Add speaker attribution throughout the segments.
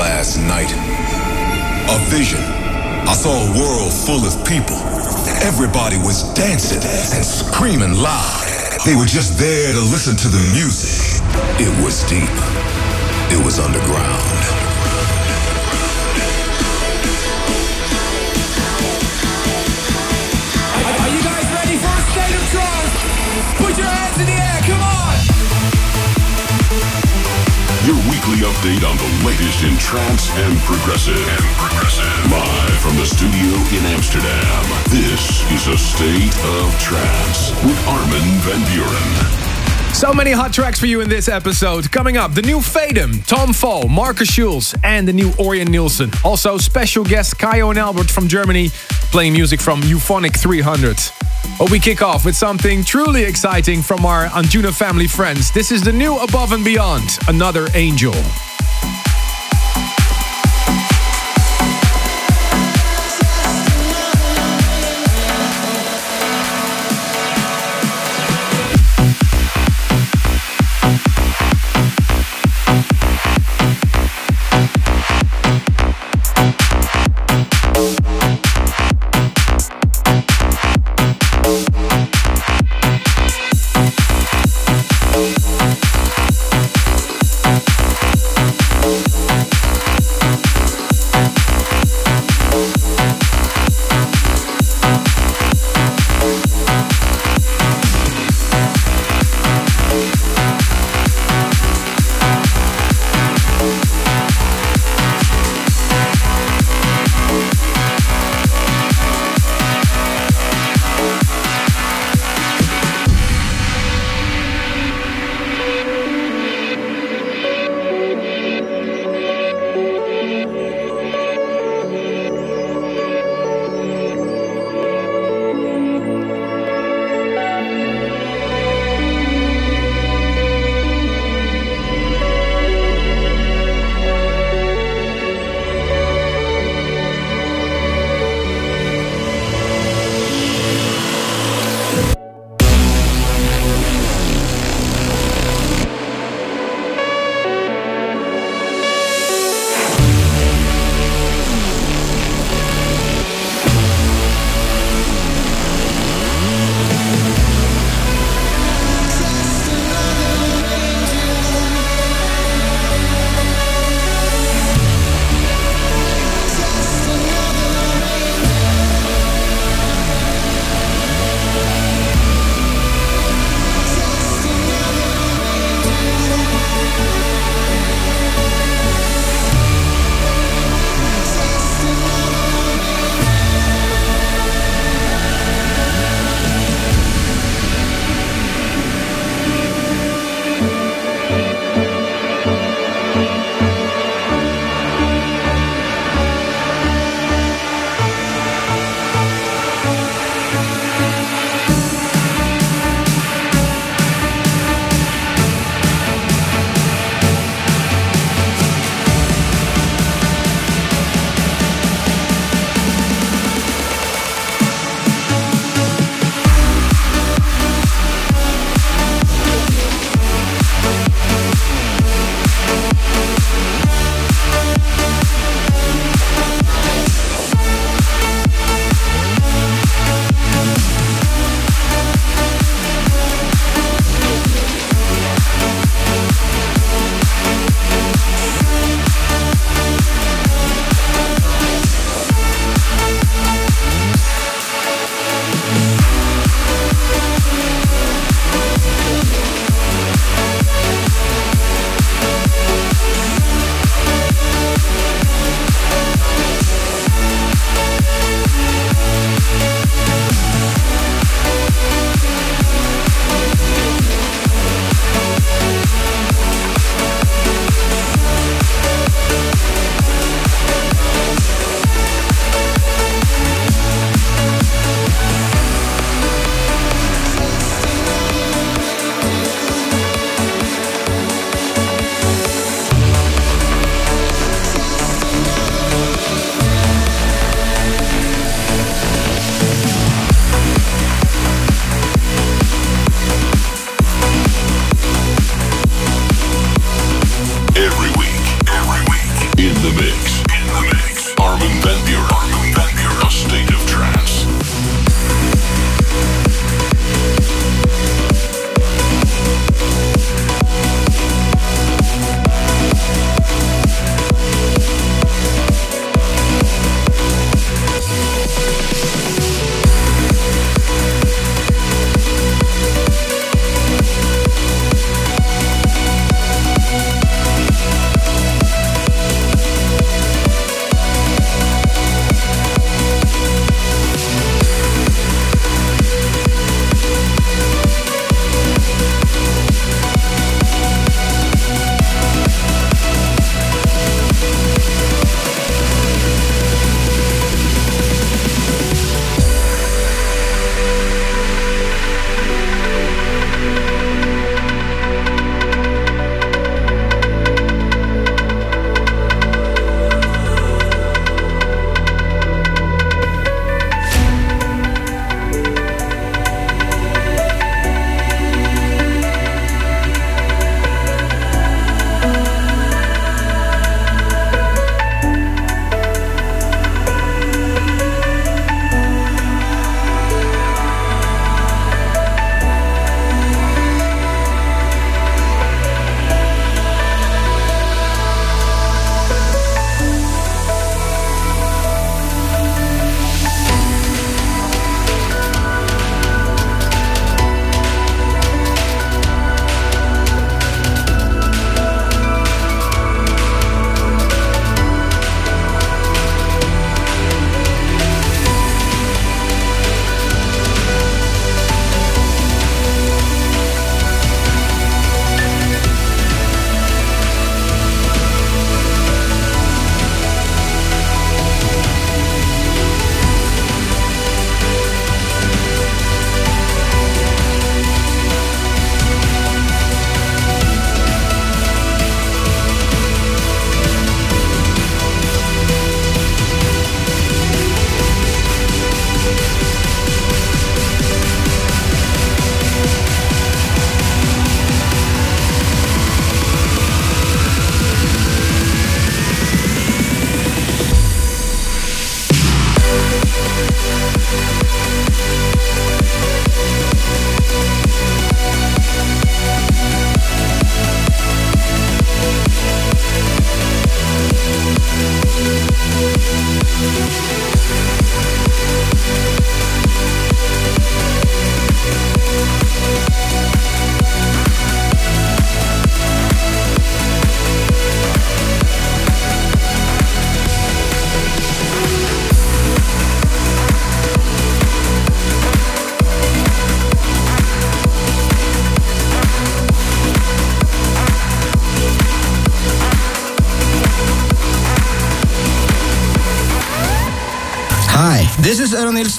Speaker 1: last night. A vision. I saw a world full of people. Everybody was dancing and screaming loud. They were just there to listen to the music. It was deep. It was underground. Are you guys ready for a state of draw?
Speaker 2: Put your weekly update on the latest in trance and progressive. And progressive. Live from the studio in Amsterdam. This is a state of trance with Armin van Buuren.
Speaker 3: So many hot tracks for you in this episode. Coming up, the new Fatum, Tom Fall, Markus Schulz, and the new Orjan Nilsen. Also, special guest Kyau and Albert from Germany playing music from Euphonic 300. But we kick off with something truly exciting from our Anjuna family friends. This is the new Above and Beyond, Another Angel.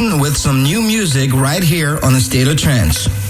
Speaker 4: With some new music right here on the State of Trance.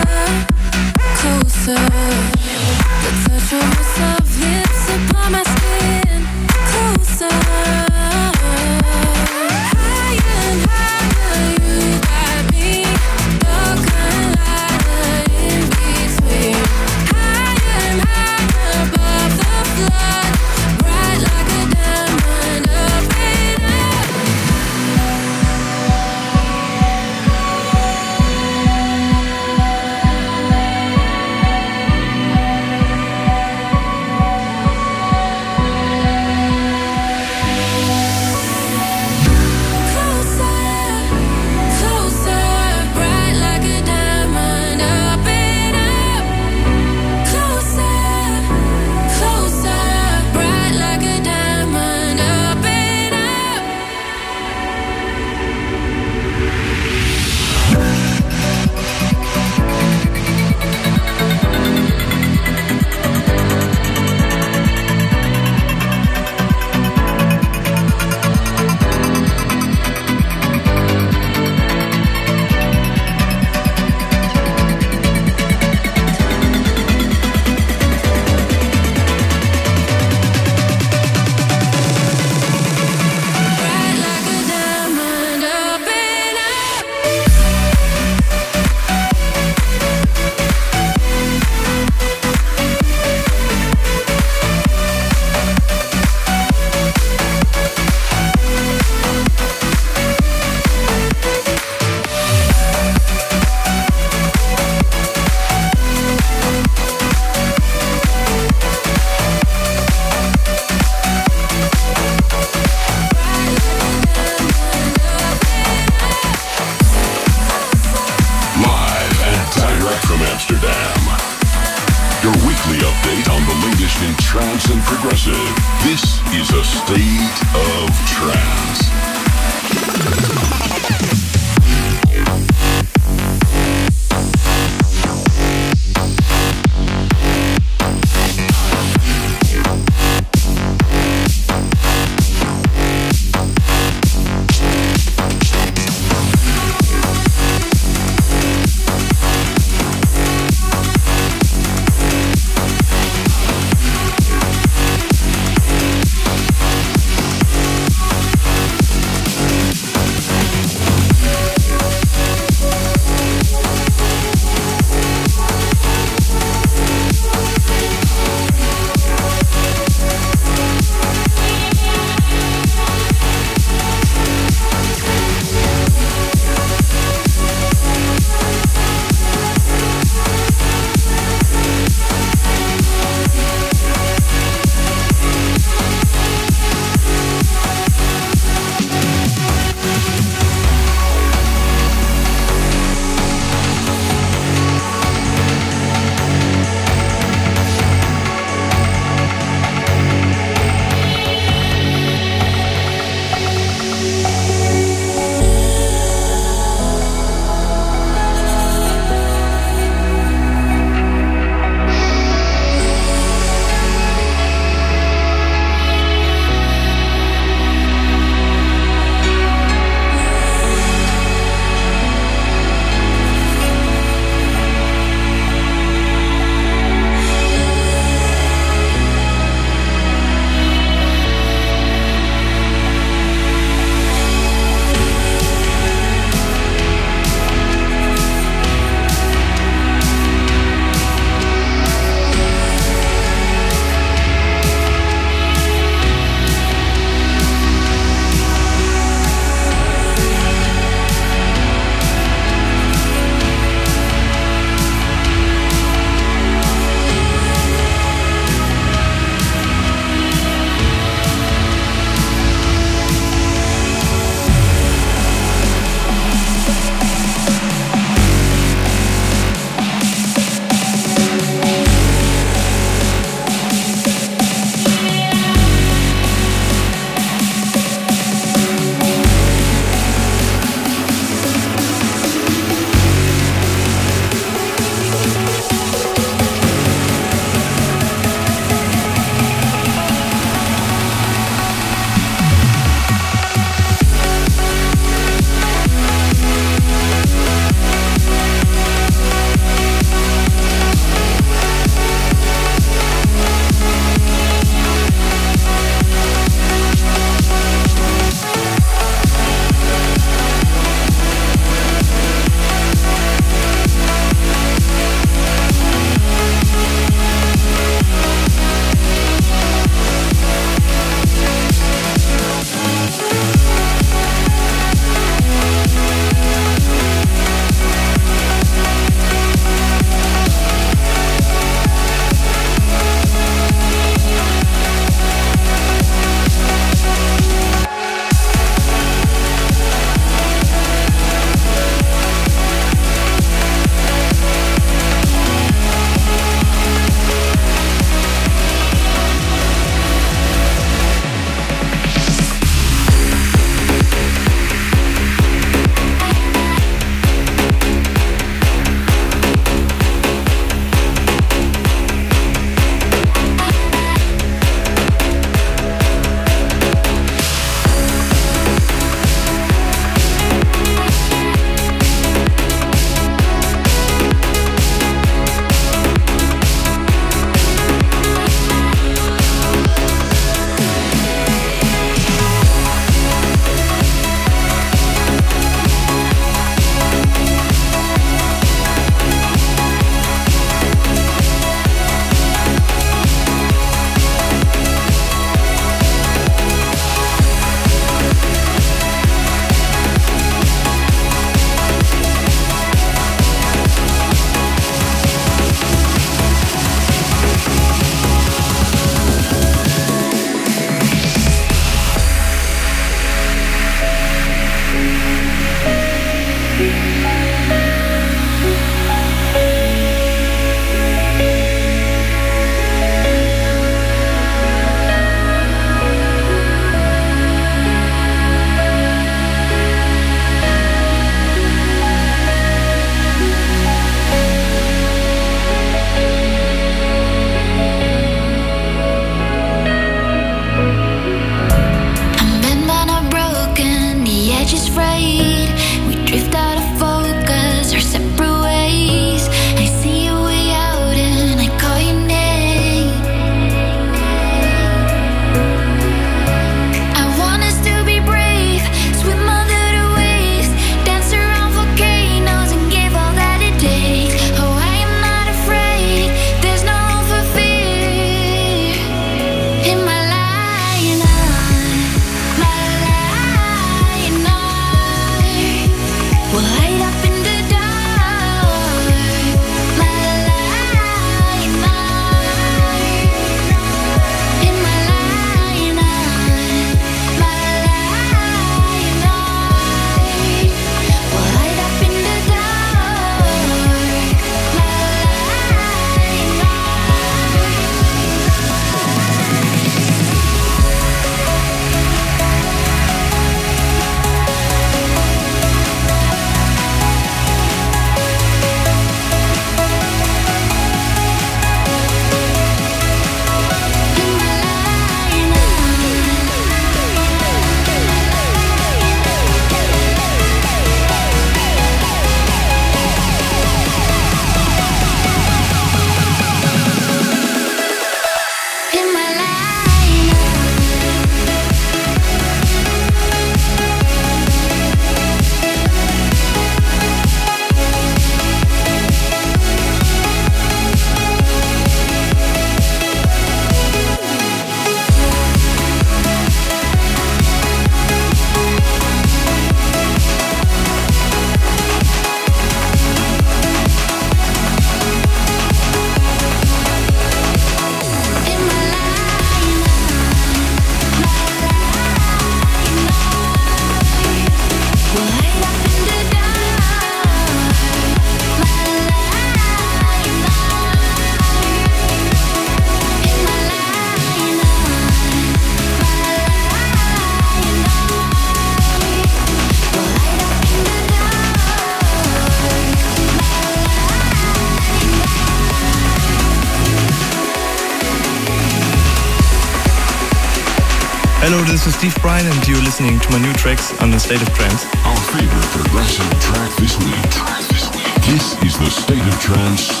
Speaker 5: This is Steve Brian, and you're listening to my new tracks on the State of Trance.
Speaker 2: Our favorite progressive track this week. This is the State of Trance, State of Trance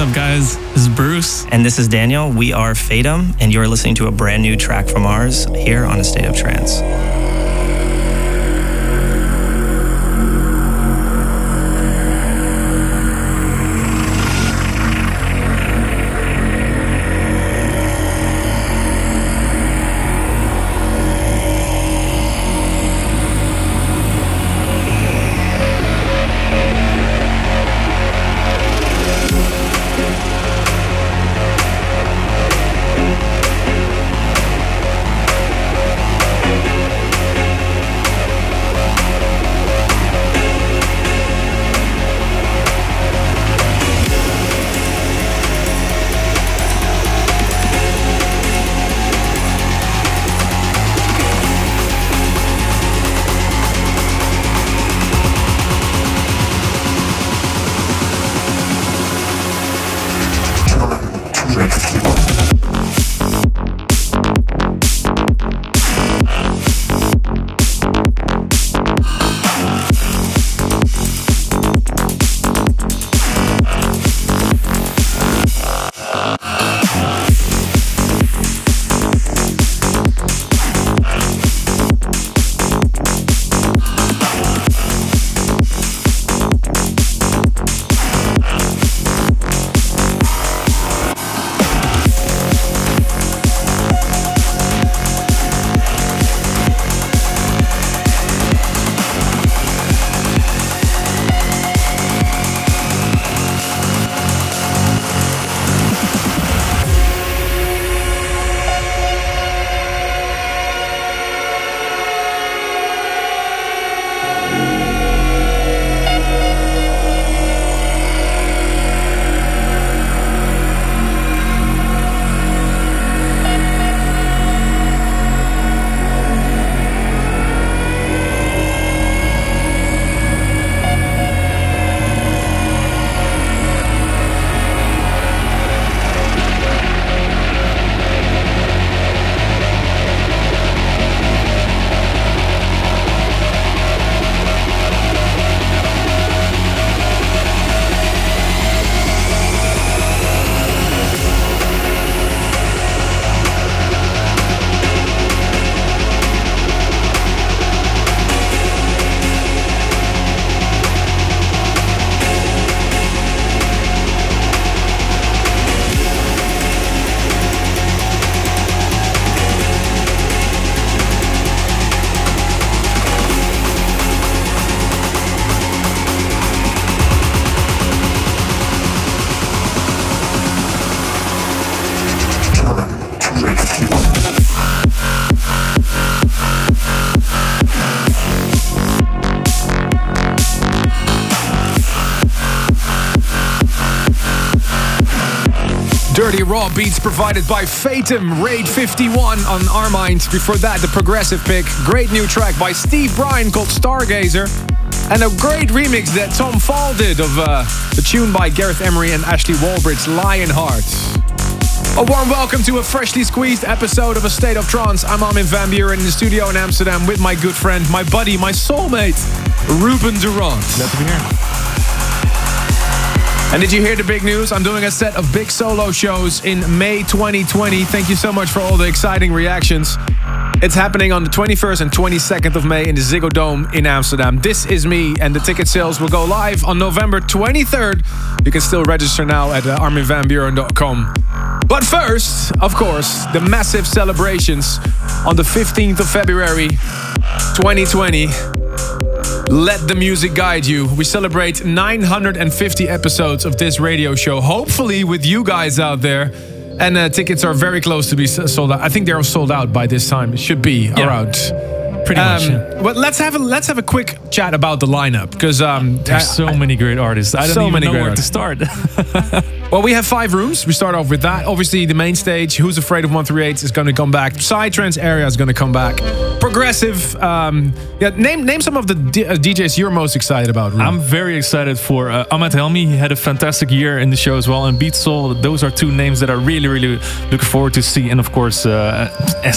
Speaker 5: up, guys? This is Bruce.
Speaker 6: And this is Daniel. We are Fatum, and you're listening to a brand new track from ours here on A State of Trance.
Speaker 3: Provided by Fatum, Raid 51 on Armind. Before that, the progressive pick. Great new track by Steve Brian called Stargazer. And a great remix that Tom Fall did of uh, the tune by Gareth Emery and Ashley Wallbridge, Lionheart. A warm welcome to a freshly squeezed episode of A State of Trance. I'm Armin van Buuren in the studio in Amsterdam with my good friend, my buddy, my soulmate, Ruben de Ronde.
Speaker 7: Glad to be here.
Speaker 3: And did you hear the big news? I'm doing a set of big solo shows in May 2020. Thank you so much for all the exciting reactions. It's happening on the 21st and 22nd of May in the Ziggo Dome in Amsterdam. This is me, and the ticket sales will go live on November 23rd. You can still register now at uh, arminvanbuuren.com. But first, of course, the massive celebrations on the 15th of February 2020. Let the music guide you. We celebrate 950 episodes of this radio show, hopefully with you guys out there. And uh, tickets are very close to be sold out. I think they're all sold out by this time. It should be yeah. around.
Speaker 7: Pretty much. Um, yeah.
Speaker 3: But let's have a let's have a quick chat about the lineup because um,
Speaker 7: there's I, so I, many great artists. I don't so even know where artists. to start.
Speaker 3: Well, we have five rooms. We start off with that. Obviously, the main stage, Who's Afraid of 138 is going to come back. Psytrance area is going to come back. Progressive. Um, yeah, name name some of the D uh, DJs you're most excited about.
Speaker 7: I'm very excited for uh, Ahmed Helmy. He had a fantastic year in the show as well. And Beatsole, those are two names that I really, really looking forward to see. And of course, uh,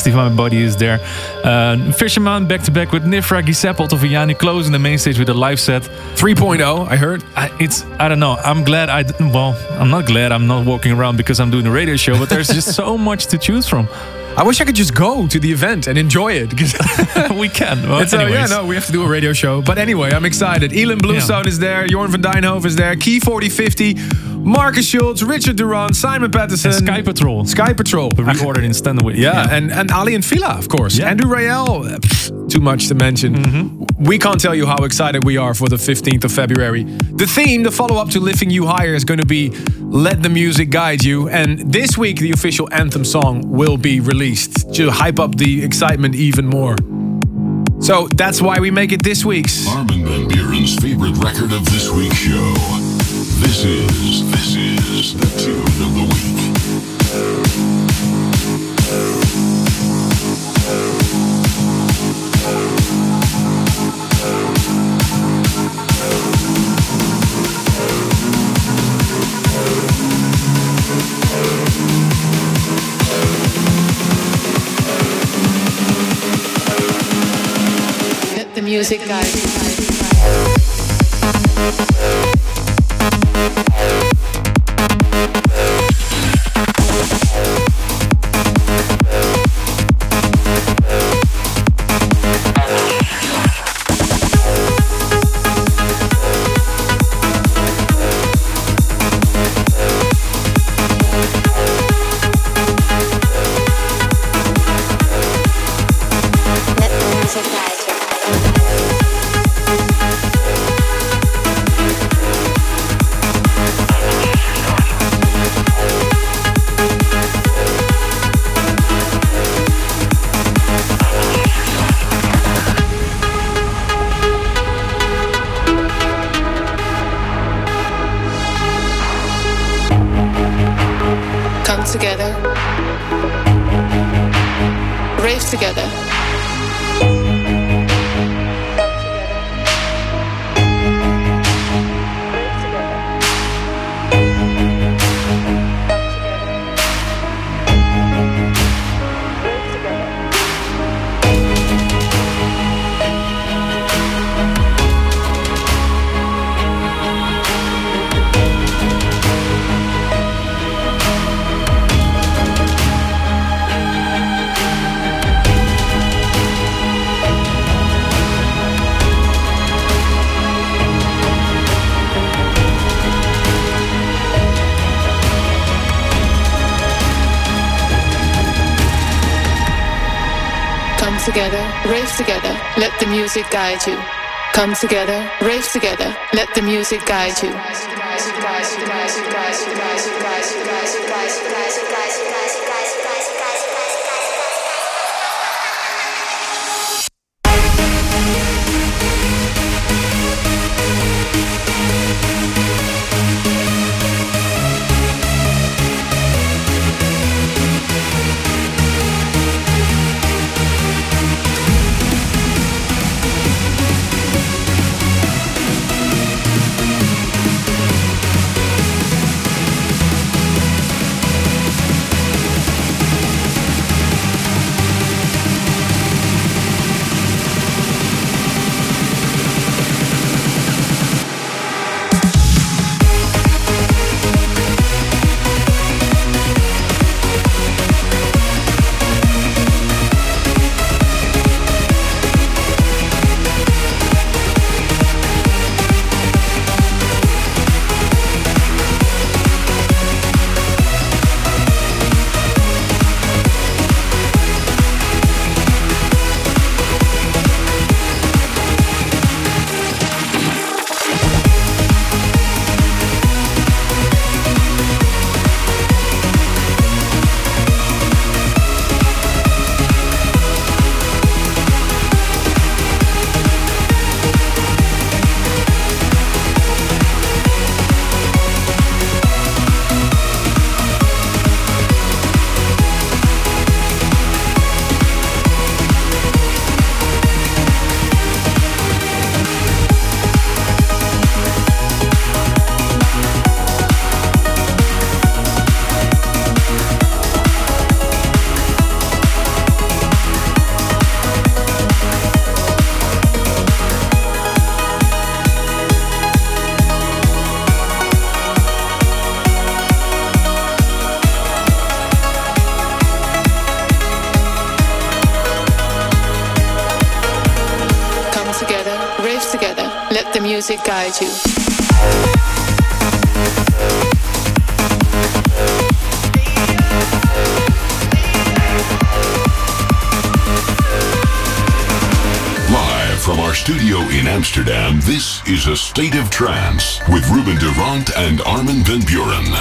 Speaker 7: my buddy is there. Uh, Fisherman back to back with Nifra, Giuseppe Ottaviani closing the main stage with a live set.
Speaker 3: 3.0, I heard.
Speaker 7: I, it's, I don't know. I'm glad I, well, I'm not glad I'm not walking around because I'm doing a radio show, but there's just so much to choose from.
Speaker 3: I wish I could just go to the event and enjoy it because
Speaker 7: we can.
Speaker 3: Well, uh, yeah, no, we have to do a radio show. But anyway, I'm excited. Ilan Bluestone yeah. is there. Jorn van Deynhoven is there. Key 4050. Markus Schulz, Richard Durand, Simon Patterson.
Speaker 7: And Sky Patrol.
Speaker 3: Sky Patrol.
Speaker 7: We reordered in Standard
Speaker 3: yeah, yeah, and, and Aly and Fila, of course. Yeah. Andrew Rayel. too much to mention. Mm -hmm. We can't tell you how excited we are for the 15th of February. The theme, the follow up to Lifting You Higher, is going to be Let the Music Guide You. And this week, the official anthem song will be released to hype up the excitement even more. So that's why we make it this week's.
Speaker 2: Armin van Buuren's favorite record of this week's show. This is, this is the tune of the week.
Speaker 8: music guide you guide you. Come together, rave together, let the music guide you.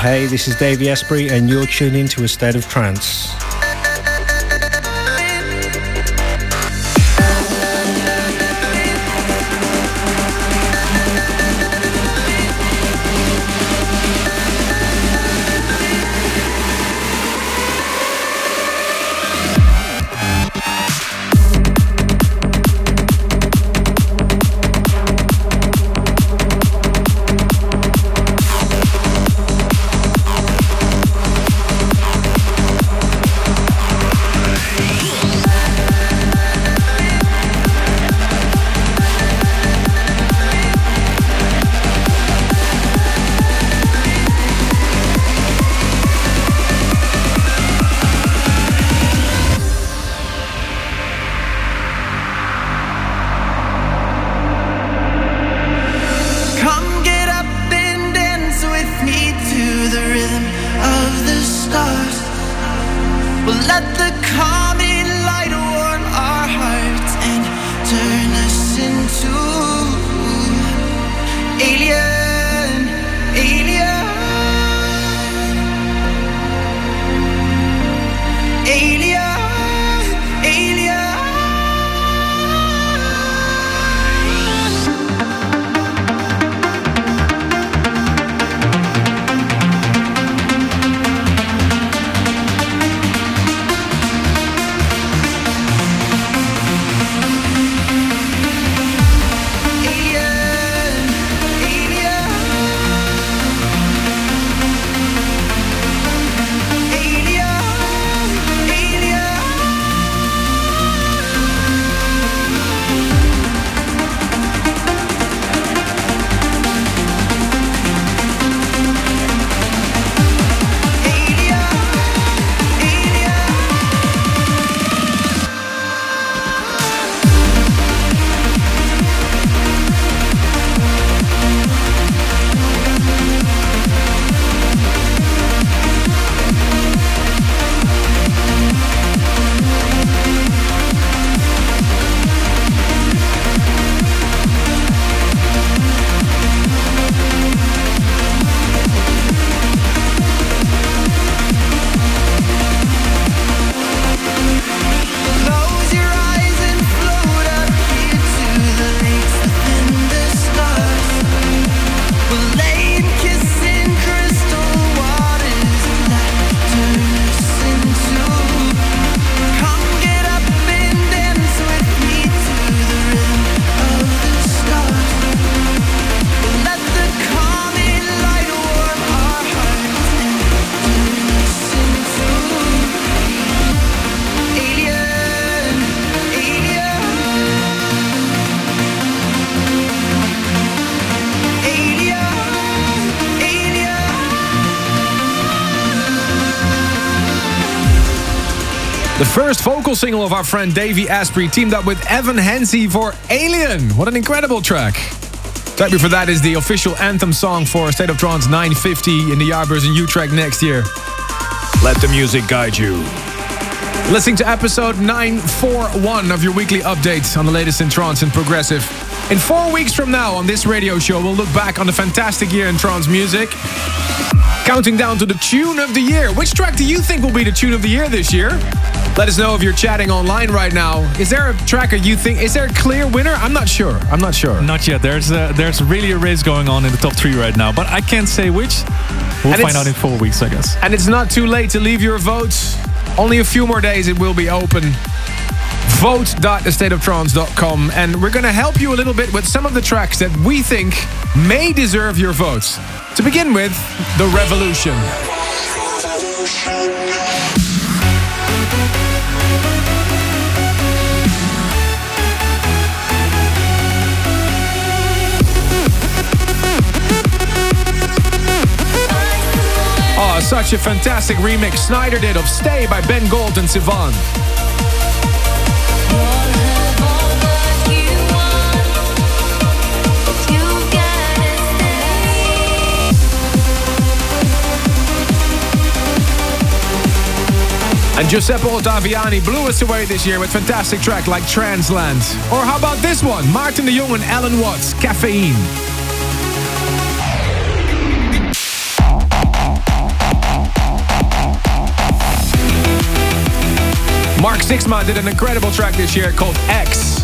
Speaker 9: Hey, this is Davey Asprey, and you're tuned into A State of Trance.
Speaker 3: Single of our friend Davey Asprey teamed up with Evan Henzi for Alien. What an incredible track. Track before that is the official anthem song for State of Trance 950 in the Jaarbeurs in Utrecht next year. Let the music guide you. Listening to episode 941 of your weekly updates on the latest in trance and progressive. In four weeks from now on this radio show, we'll look back on the fantastic year in trance music. Counting down to the tune of the year. Which track do you think will be the tune of the year this year? Let us know if you're chatting online right now. Is there a tracker you think is there a clear winner? I'm not sure. I'm not sure.
Speaker 7: Not yet. There's a, there's really a race going on in the top three right now, but I can't say which. We'll
Speaker 3: And
Speaker 7: find out in four weeks, I guess.
Speaker 3: And it's not too late to leave your votes. Only a few more days it will be open. Vote.thestateoftrance.com and we're going to help you a little bit with some of the tracks that we think may deserve your votes. To begin with, The Revolution. Oh, such a fantastic remix Sneijder did of Stay by Ben Gold and Sivan. And Giuseppe Ottaviani blew us away this year with fantastic tracks like Transland. Or how about this one? Martin de Jong and Alan Watts, Caffeine. Sixma did an incredible track this year called X.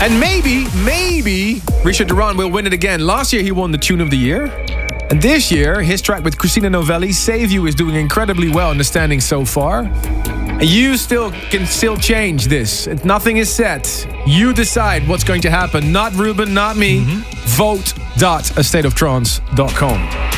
Speaker 3: And maybe, maybe Richard Durand will win it again. Last year he won the Tune of the Year. And this year, his track with Christina Novelli, Save You, is doing incredibly well in the standings so far. You still can still change this. Nothing is set. You decide what's going to happen. Not Ruben, not me. Mm-hmm. Vote.astateoftrance.com.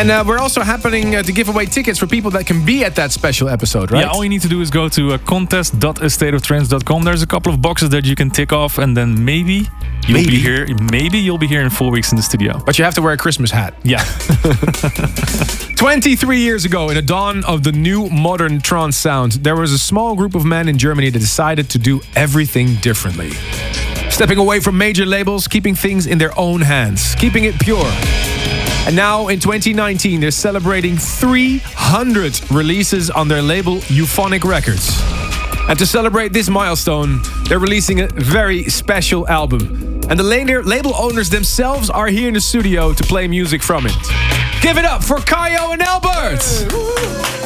Speaker 3: And uh, we're also happening uh, to give away tickets for people that can be at that special episode, right?
Speaker 7: Yeah, all you need to do is go to uh, contest.astateoftrance.com. There's a couple of boxes that you can tick off, and then maybe you'll maybe. be here. Maybe you'll be here in four weeks in the studio.
Speaker 3: But you have to wear a Christmas hat.
Speaker 7: Yeah.
Speaker 3: 23 years ago, in the dawn of the new modern trance sound, there was a small group of men in Germany that decided to do everything differently. Stepping away from major labels, keeping things in their own hands, keeping it pure. And now in 2019, they're celebrating 300 releases on their label Euphonic Records. And to celebrate this milestone, they're releasing a very special album. And the label owners themselves are here in the studio to play music from it. Give it up for Kyau and Albert!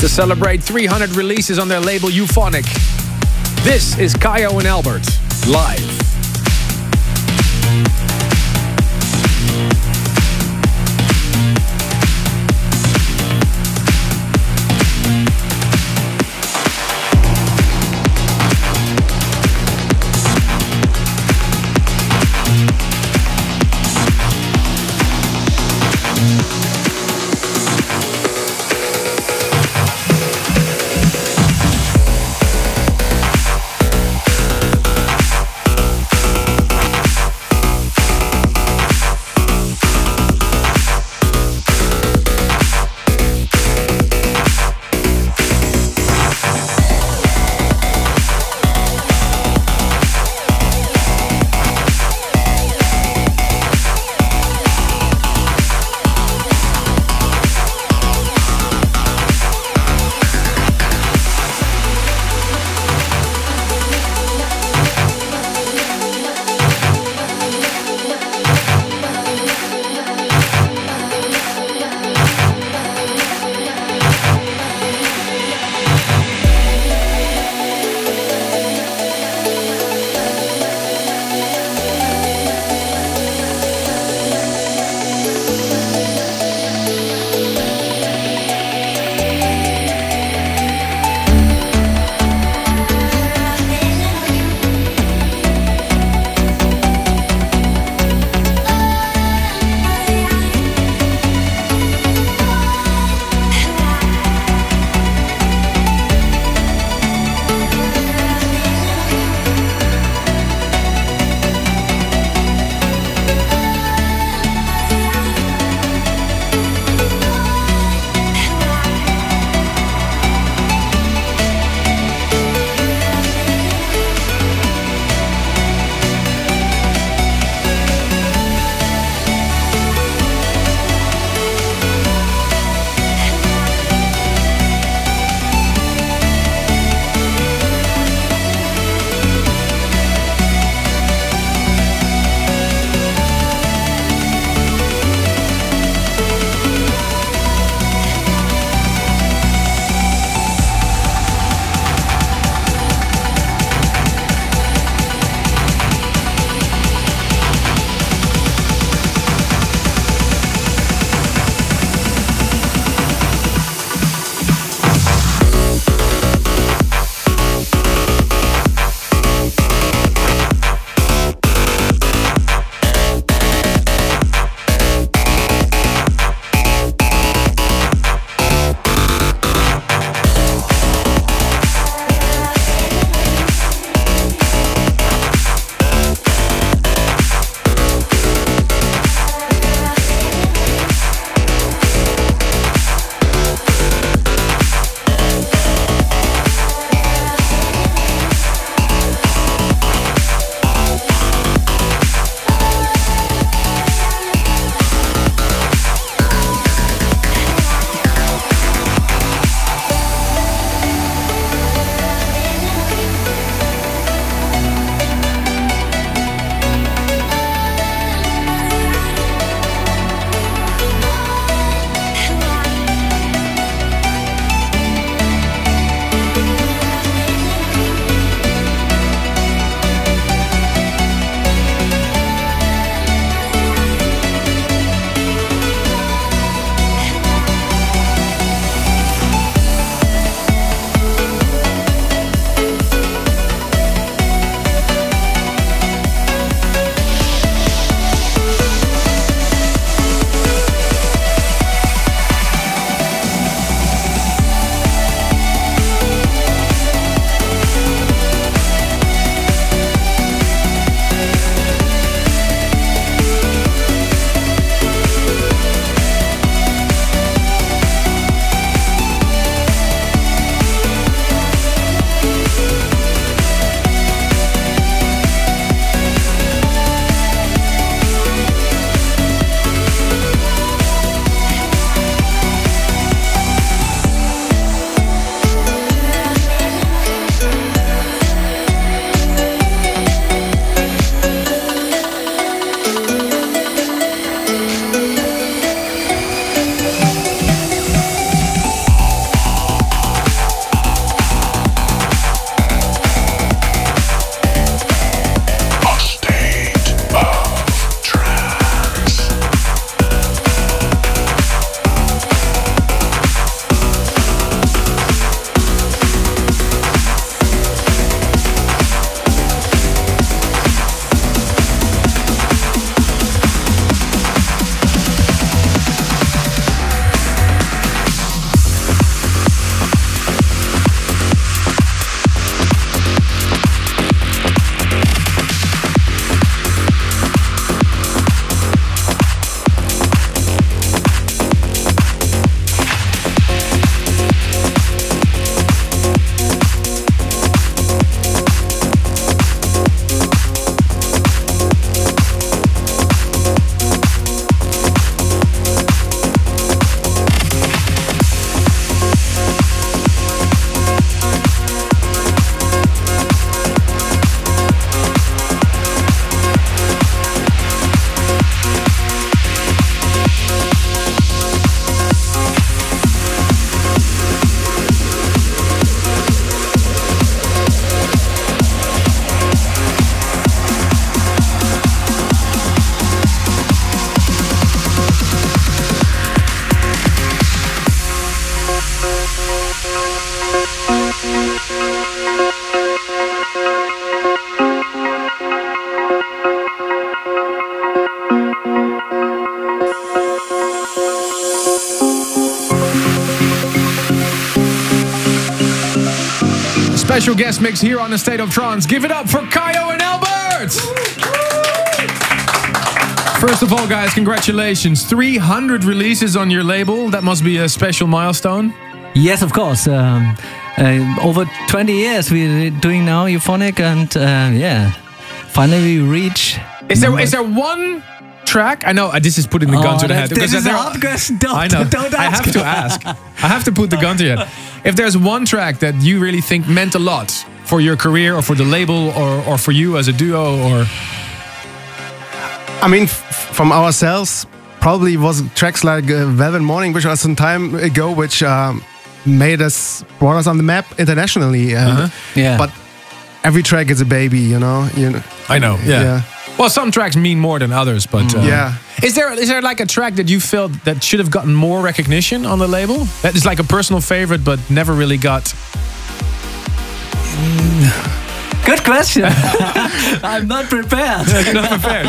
Speaker 2: To
Speaker 3: celebrate 300 releases on their label Euphonic, this is Kyau and Albert live. Special guest mix here on the State of Trance. Give it up for Kyau and Albert! First of all, guys, congratulations. 300 releases on your label. That must be a special milestone.
Speaker 10: Yes, of course. Um, uh, over 20 years we're doing now Euphonic, and uh, yeah, finally we reach.
Speaker 3: Is there is there one track? I know uh, this is putting the gun
Speaker 10: Oh,
Speaker 3: to the head.
Speaker 10: this
Speaker 3: because
Speaker 10: is a hard question. Don't-
Speaker 3: I know.
Speaker 10: don't
Speaker 3: I have to ask. I have to put the gun to your head. If there's one track that you really think meant a lot for your career or for the label or, or for you as a duo or
Speaker 11: I mean, f- from ourselves, probably was tracks like uh, Velvet Morning, which was some time ago, which um, made us brought us on the map internationally. Uh,
Speaker 3: Uh-huh.
Speaker 10: Yeah.
Speaker 11: But every track is a baby, you know. You know.
Speaker 3: I know. Yeah.
Speaker 11: Yeah.
Speaker 3: Well, some tracks mean more than others, but uh,
Speaker 11: Yeah.
Speaker 3: Is there is there like a track that you felt that should have gotten more recognition on the label? That is like a personal favorite, but never really got.
Speaker 10: Good question. I'm not prepared.
Speaker 3: not prepared.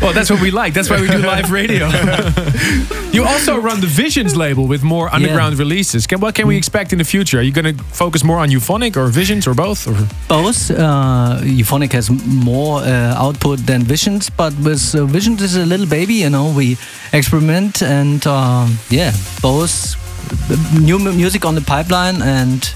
Speaker 3: Well, that's what we like. That's why we do live radio. you also run the Visions label with more underground releases. Can, what can we expect in the future? Are you going to focus more on Euphonic or Visions or both? Or?
Speaker 10: Both. Uh, Euphonic has more uh, output than Visions, but with uh, Visions is a little baby, you know. We experiment and um, yeah, both new mu- music on the pipeline and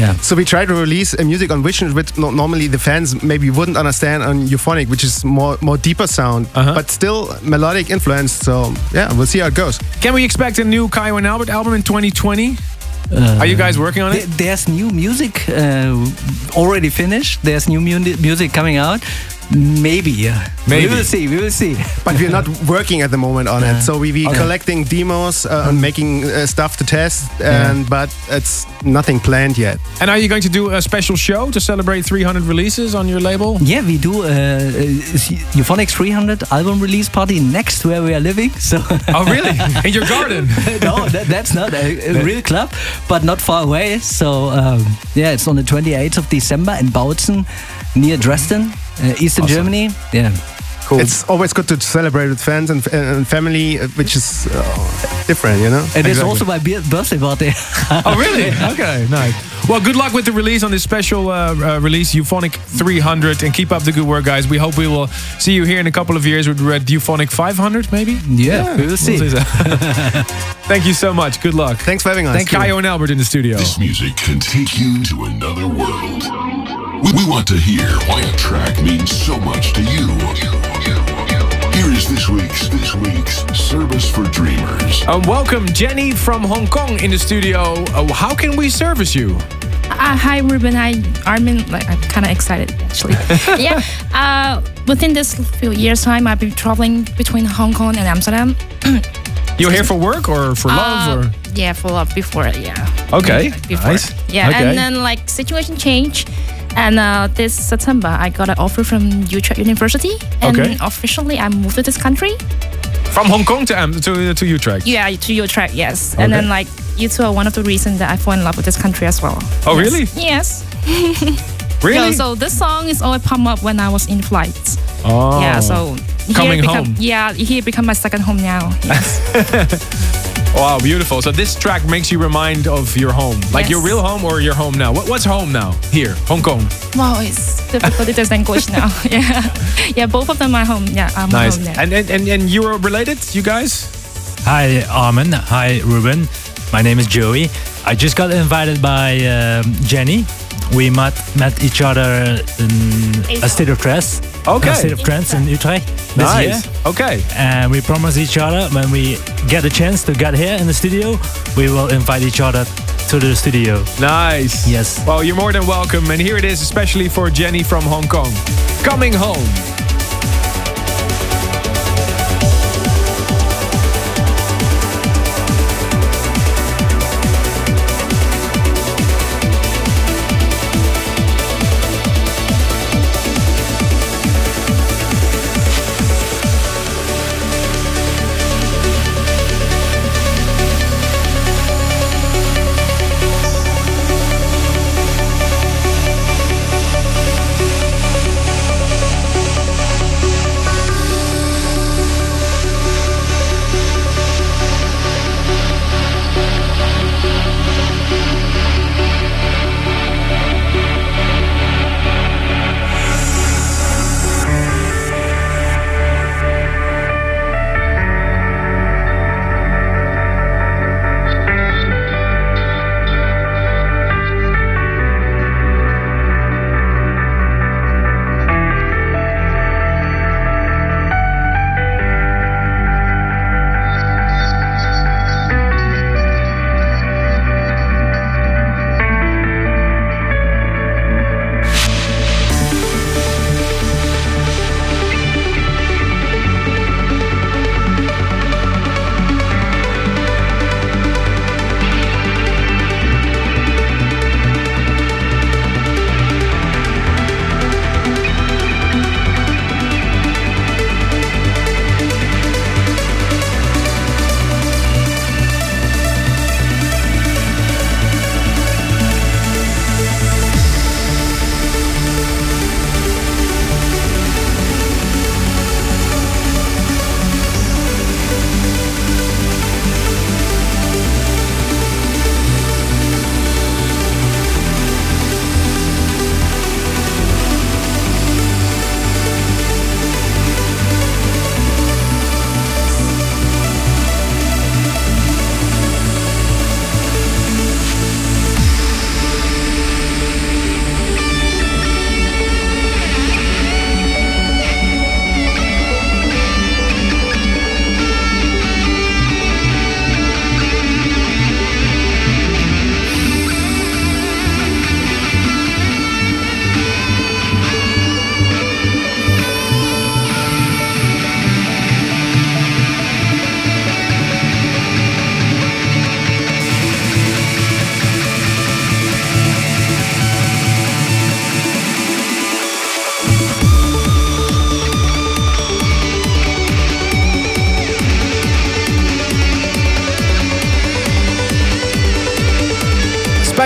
Speaker 10: yeah.
Speaker 11: So we try to release a music on Vision, which no- normally the fans maybe wouldn't understand on Euphonic, which is more more deeper sound,
Speaker 3: Uh-huh.
Speaker 11: but still melodic influence. So yeah, we'll see how it goes.
Speaker 3: Can we expect a new Kyau and Albert album in 2020? Are you guys working on it?
Speaker 10: Th- There's new music uh, already finished. There's new mu- music coming out. Maybe, yeah.
Speaker 3: Maybe.
Speaker 10: We will see. We will see.
Speaker 11: But we're not working at the moment on it. So we we
Speaker 3: Okay.
Speaker 11: collecting demos uh, and making uh, stuff to test, and but it's nothing planned yet.
Speaker 3: And are you going to do a special show to celebrate 300 releases on your label?
Speaker 10: Yeah, we do uh, uh, Euphonics 300 album release party next where we are living. So
Speaker 3: Oh, really? In your garden?
Speaker 10: no, that, that's not a, a real club, but not far away. So um, yeah, it's on the 28th of December in Bautzen, near Dresden, uh, Eastern Germany. Yeah.
Speaker 3: Cool.
Speaker 11: It's always good to celebrate with fans and, and family, uh, which is uh, different, you know.
Speaker 10: And it's
Speaker 3: Exactly.
Speaker 10: also my birthday party.
Speaker 3: Oh, really? Okay, nice. Well, good luck with the release on this special uh, uh, release, Euphonic 300, and keep up the good work, guys. We hope we will see you here in a couple of years with Red Euphonic 500, maybe.
Speaker 10: yeah, we will see.
Speaker 3: We'll see. Thank you so much. Good luck.
Speaker 11: Thanks for having us.
Speaker 3: Thank Kyau and Albert in the studio.
Speaker 2: This music can take you to another world. We, we want to hear why a track means so much to you. Here is this week's this week's service for dreamers.
Speaker 3: Um, welcome, Jenny from Hong Kong in the studio. Uh, how can we service you?
Speaker 12: Uh, hi, Ruben. Hi, Armin. Like, I'm kind of excited, actually. yeah. Uh, within this few years' time, I've been traveling between Hong Kong and Amsterdam.
Speaker 3: You're here for work or for love?
Speaker 12: Uh,
Speaker 3: or
Speaker 12: Yeah, for love before, yeah.
Speaker 3: Okay,
Speaker 12: Before.
Speaker 3: nice.
Speaker 12: Yeah,
Speaker 3: Okay.
Speaker 12: and then like situation changed. And uh, this September, I got an offer from Utrecht University. And
Speaker 3: Okay.
Speaker 12: officially, I moved to this country.
Speaker 3: From Hong Kong to Am- to, to Utrecht.
Speaker 12: Yeah, to Utrecht, yes. And then like you two are one of the reasons that I fall in love with this country as well.
Speaker 3: Oh,
Speaker 12: Yes.
Speaker 3: really?
Speaker 12: Yes.
Speaker 3: Really?
Speaker 12: So, so this song is always pop up when I was in flight.
Speaker 3: oh.
Speaker 12: Yeah, so here
Speaker 3: Coming
Speaker 12: become,
Speaker 3: home.
Speaker 12: Yeah, here become my second home now. Yes.
Speaker 3: Wow, beautiful. So this track makes you remind of your home, like
Speaker 12: Yes.
Speaker 3: your real home or your home now. What, what's home now? Here, Hong Kong.
Speaker 12: wow, it's difficult to distinguish now. Yeah, yeah, both of them are home. Yeah, I'm
Speaker 3: Nice.
Speaker 12: home now.
Speaker 3: And, and and and you're related, you guys?
Speaker 13: Hi, Armin. Hi, Ruben. My name is Joey. I just got invited by um, Jenny. We met met each other in a state of trance.
Speaker 3: Okay.
Speaker 13: A state of trance in Utrecht this
Speaker 3: nice.
Speaker 13: year.
Speaker 3: Okay.
Speaker 13: And we promised each other when we get a chance to get here in the studio, we will invite each other to the studio.
Speaker 3: Nice.
Speaker 13: Yes.
Speaker 3: Well, you're more than welcome. And here it is, especially for Jenny from Hong Kong. Coming home.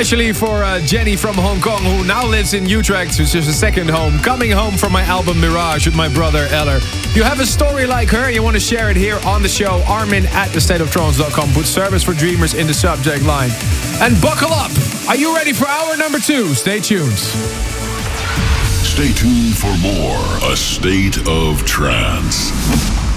Speaker 3: Especially for uh, Jenny from Hong Kong, who now lives in Utrecht, which is a second home. Coming home from my album Mirage with my brother Eller. If you have a story like her, you want to share it here on the show, Armin at thestateoftrance.com. Put service for dreamers in the subject line. And buckle up. Are you ready for hour number two? Stay tuned.
Speaker 2: Stay tuned for more A State of Trance.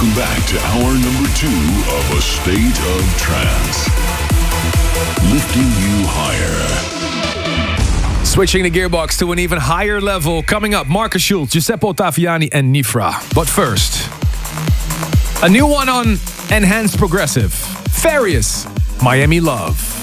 Speaker 2: Welcome back to hour number two of A State of Trance. Lifting you higher.
Speaker 3: Switching the gearbox to an even higher level. Coming up, Markus Schulz, Giuseppe Ottaviani, and Nifra. But first, a new one on Enhanced Progressive. Farius, Miami Love.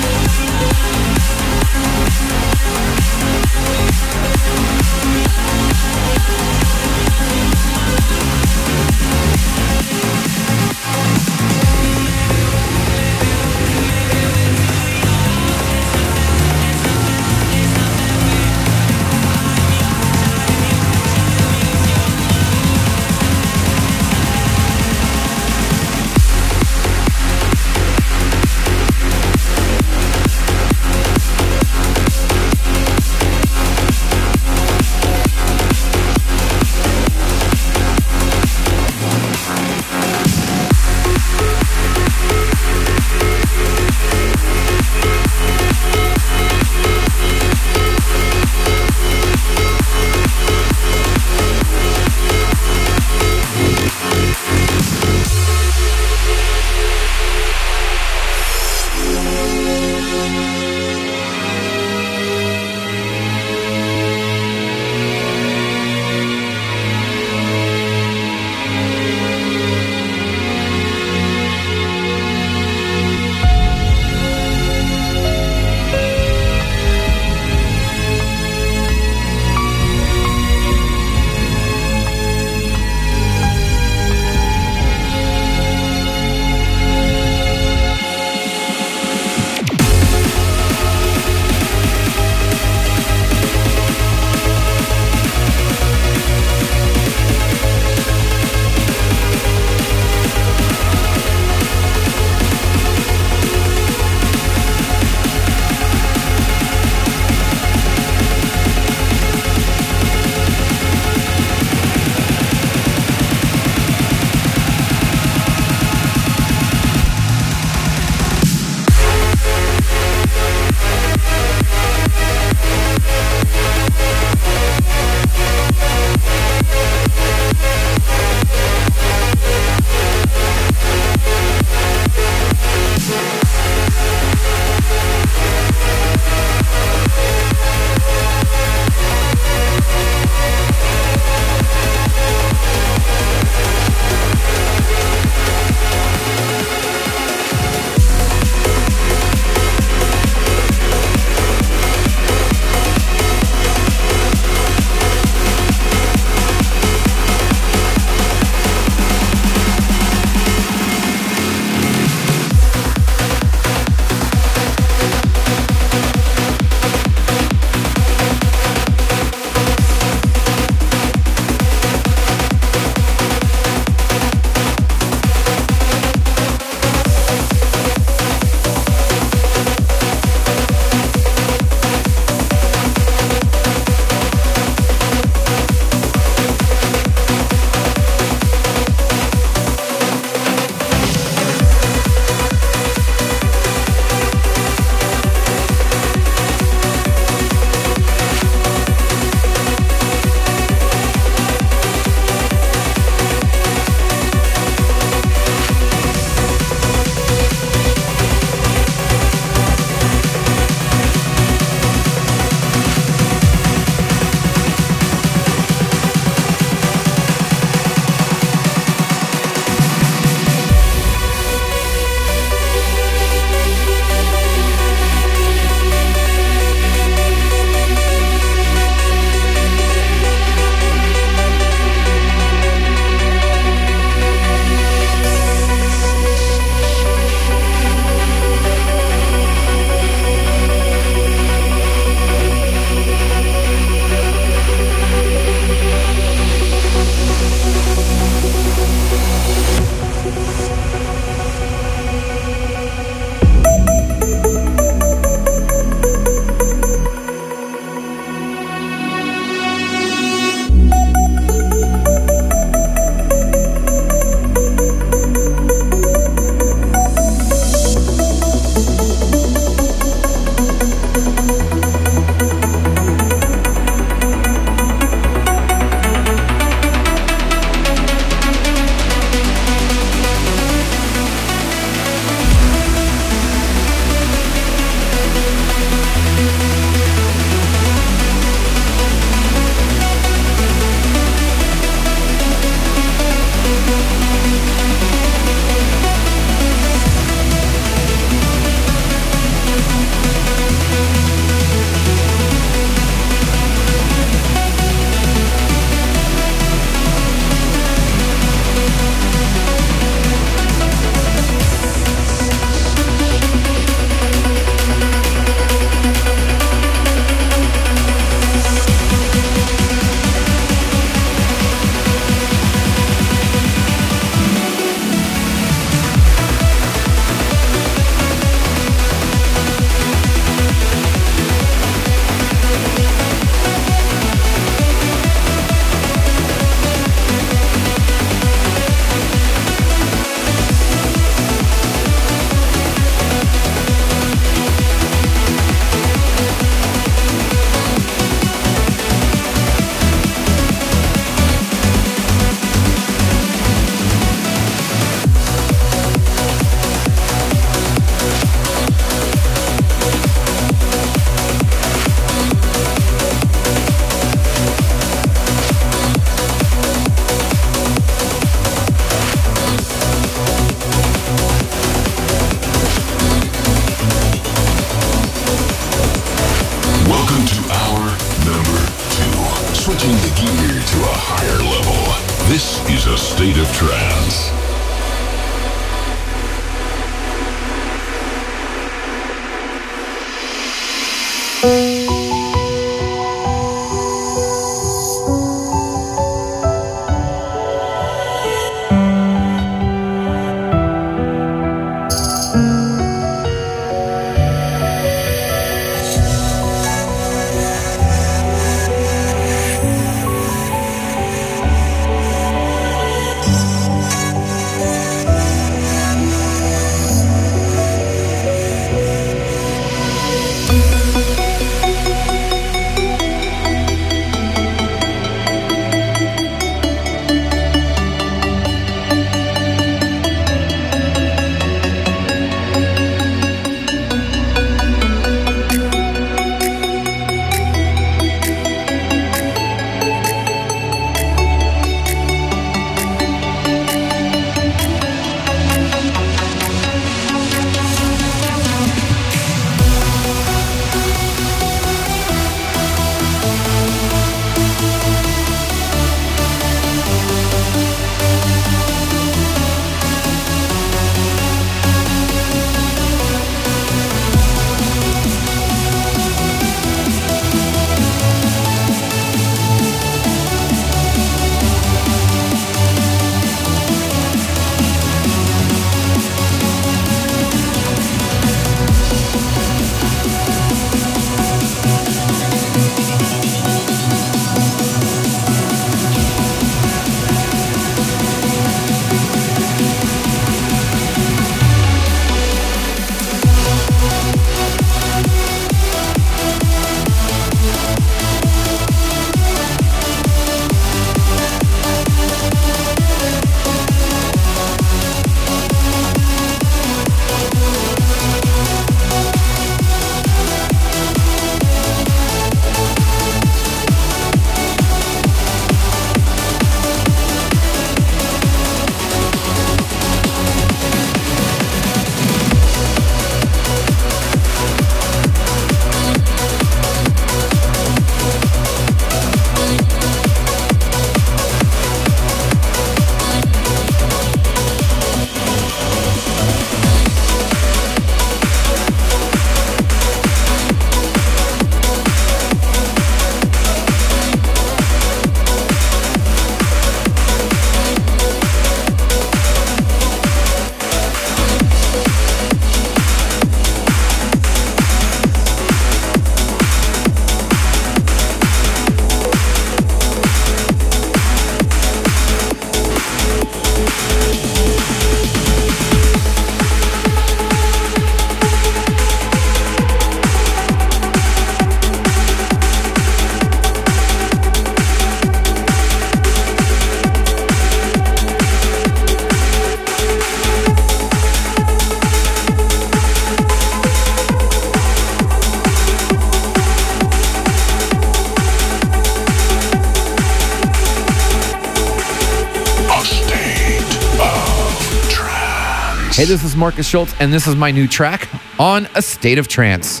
Speaker 2: This is
Speaker 14: Markus Schulz, and this is my new track on A State of Trance.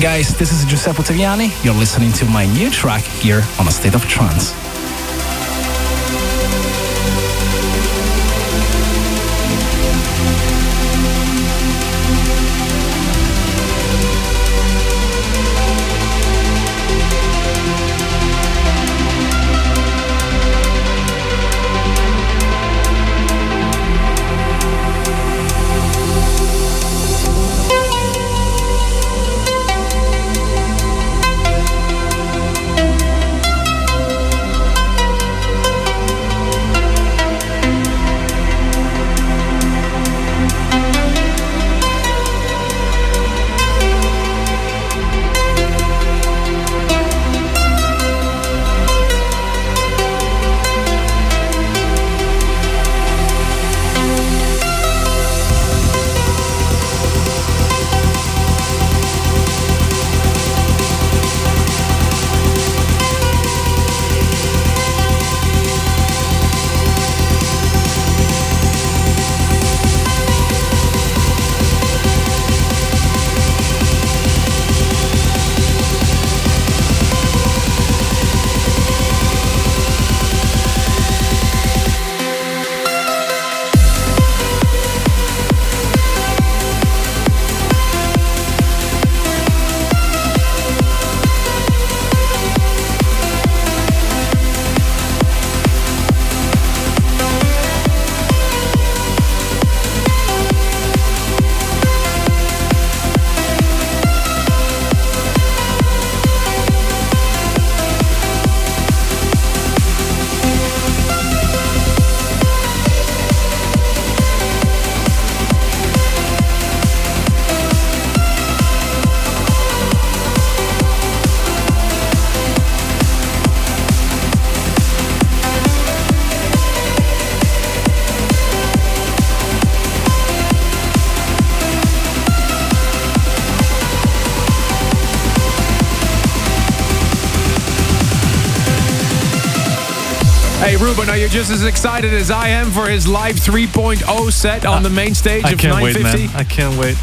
Speaker 15: Guys, this is Giuseppe Ottaviani. You're listening to my new track here on A State of Trance.
Speaker 3: Hey, you're just as excited as I am for his live 3.0 set on the main stage
Speaker 7: I
Speaker 3: of
Speaker 7: can't wait,
Speaker 3: 950?
Speaker 7: man. I can't wait.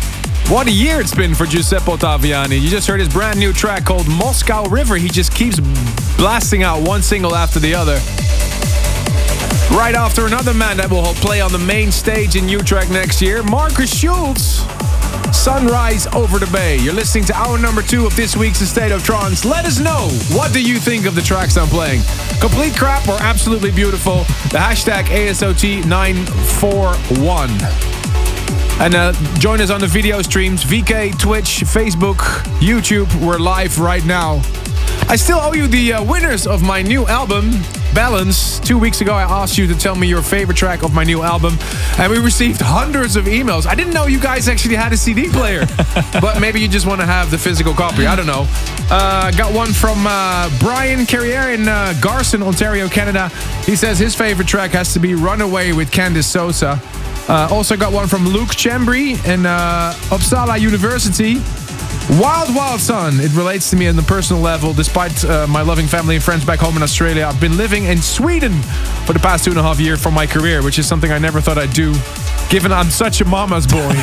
Speaker 3: What a year it's been for Giuseppe Ottaviani. You just heard his brand new track called Moscow River. He just keeps blasting out one single after the other. Right after another man that will play on the main stage in Utrecht next year, Markus Schulz. Sunrise over the bay. You're listening to hour number two of this week's State of Trance. Let us know what do you think of the tracks I'm playing. Complete crap or absolutely beautiful? The hashtag ASOT941. And uh, join us on the video streams VK, Twitch, Facebook, YouTube. We're live right now. I still owe you the uh, winners of my new album, Balance. Two weeks ago, I asked you to tell me your favorite track of my new album, and we received hundreds of emails. I didn't know you guys actually had a CD player, but maybe you just want to have the physical copy. I don't know. Uh, got one from uh, Brian Carrier in uh, Garson, Ontario, Canada. He says his favorite track has to be Runaway with Candace Sosa. Uh, also got one from Luke Chambry in uh, Uppsala University. Wild Wild Son. It relates to me on the personal level. Despite uh, my loving family and friends back home in Australia, I've been living in Sweden for the past two and a half years for my career, which is something I never thought I'd do, given I'm such a mama's boy.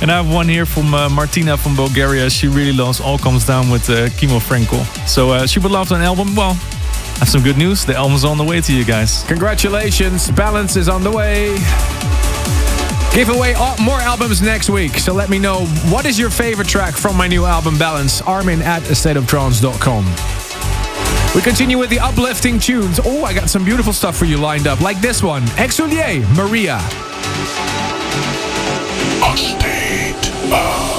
Speaker 7: and I have one here from uh, Martina from Bulgaria. She really loves All Comes Down with uh, Cimo Fränkel. So uh, she would love an album. Well, I have some good news. The album's on the way to you guys.
Speaker 3: Congratulations. Balance is on the way. Give away all, uh, more albums next week. So let me know what is your favorite track from my new album Balance. Armin at stateoftrance.com. We continue with the uplifting tunes. Oh, I got some beautiful stuff for you lined up, like this one Exulier, Maria.
Speaker 2: A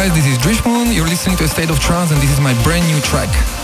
Speaker 5: guys, this is Drift Moon. You're listening to A State of Trance, and this is my brand new track.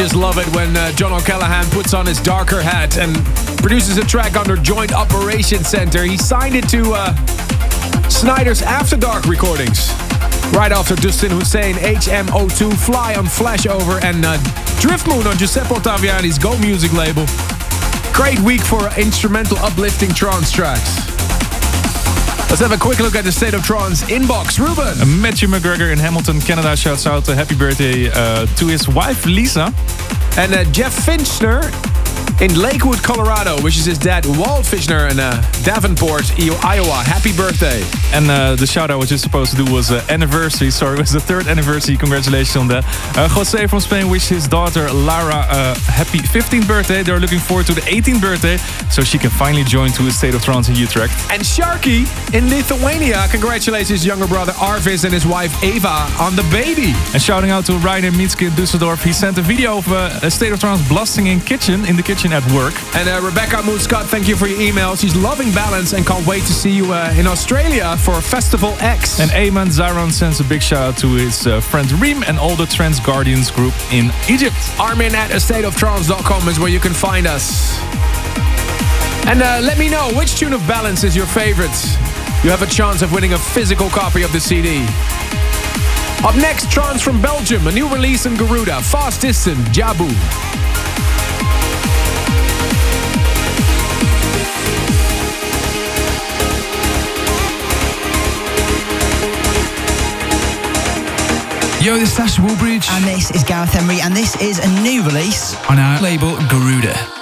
Speaker 3: Just love it when uh, John O'Callaghan puts on his darker hat and produces a track under Joint Operations Center. He signed it to uh, Sneijder's After Dark recordings. Right after Dustin Husain, HMO2, Fly on Flashover, and uh, Drift Moon on Giuseppe Ottaviani's Go Music label. Great week for instrumental uplifting trance tracks. Let's have a quick look at the State of Trance inbox. Ruben.
Speaker 7: Uh, Matthew McGregor in Hamilton, Canada shouts out a happy birthday uh, to his wife Lisa.
Speaker 3: And uh, Jeff Finchner in Lakewood, Colorado, wishes his dad Walt Fishner in uh, Davenport, Iowa. Happy birthday.
Speaker 7: And uh, the shout out was just supposed to do was uh, anniversary. Sorry, it was the third anniversary. Congratulations on that. Uh, Jose from Spain wished his daughter Lara a happy 15th birthday. They're looking forward to the 18th birthday so she can finally join to a State of Trance in Utrecht.
Speaker 3: And Sharky in Lithuania congratulates his younger brother Arvis and his wife Eva on the baby.
Speaker 7: And shouting out to Rainer Mitske in Düsseldorf. He sent a video of uh, a State of Trance blasting in kitchen in the kitchen at work.
Speaker 3: And uh, Rebecca Moonscott, thank you for your email. She's loving balance and can't wait to see you uh, in Australia for Festival X.
Speaker 7: And Ayman Zyron sends a big shout out to his uh, friend Reem and all the Trance Guardians group in Egypt.
Speaker 3: Armin at astateoftrance.com is where you can find us. And uh, let me know which tune of balance is your favorite. You have a chance of winning a physical copy of the CD. Up next, Trance from Belgium, a new release in Garuda, Fast Distance, Jabu.
Speaker 5: Yo, this is Sash Woolbridge.
Speaker 16: And this is Gareth Emery, and this is a new release
Speaker 5: on our label Garuda.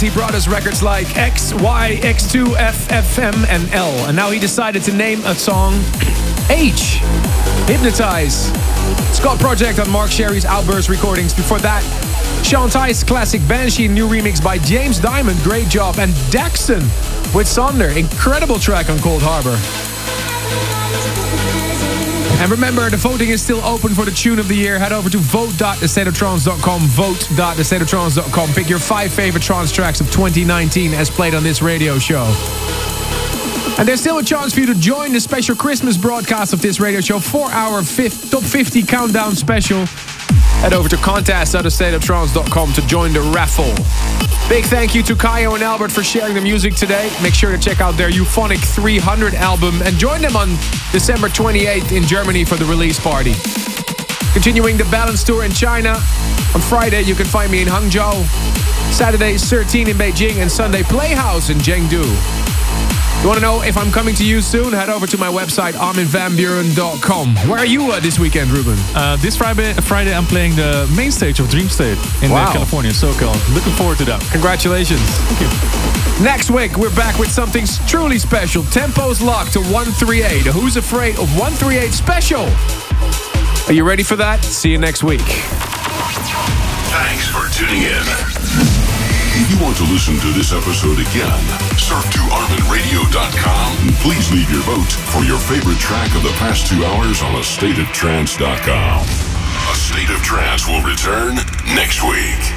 Speaker 3: He brought us records like X, Y, X2, F, FM, and L. And now he decided to name a song H. Hypnotize. Scot Project on Mark Sherry's Outburst recordings. Before that, Sean Tyas classic Banshee new remix by James Dymond. Great job. And Daxton with Sonder. Incredible track on Coldharbour. And remember, the voting is still open for the tune of the year. Head over to vote.thestateoftrance.com, vote.thestateoftrance.com. Pick your five favorite trance tracks of 2019 as played on this radio show. And there's still a chance for you to join the special Christmas broadcast of this radio show, four-hour fifth, top 50 countdown special. Head over to contest.thestateoftrance.com to join the raffle. Big thank you to Kyau and Albert for sharing the music today. Make sure to check out their Euphonic 300 album and join them on December 28th in Germany for the release party. Continuing the Balance Tour in China. On Friday, you can find me in Hangzhou. Saturday, 13 in Beijing, and Sunday, Playhouse in Chengdu. You want to know if I'm coming to you soon? Head over to my website, arminvanburen.com. Where are you uh, this weekend, Ruben?
Speaker 7: Uh, this Friday, Friday, I'm playing the main stage of Dreamstate in uh,
Speaker 3: Wow.
Speaker 7: California, SoCal. Looking forward to that.
Speaker 3: Congratulations.
Speaker 7: Thank you.
Speaker 3: Next week, we're back with something truly special. Tempos locked to 138. Who's Afraid of 138 Special? Are you ready for that? See you next week.
Speaker 2: Thanks for tuning in. If you want to listen to this episode again, surf to arminradio.com and please leave your vote for your favorite track of the past two hours on astateoftrance.com. A State of Trance will return next week.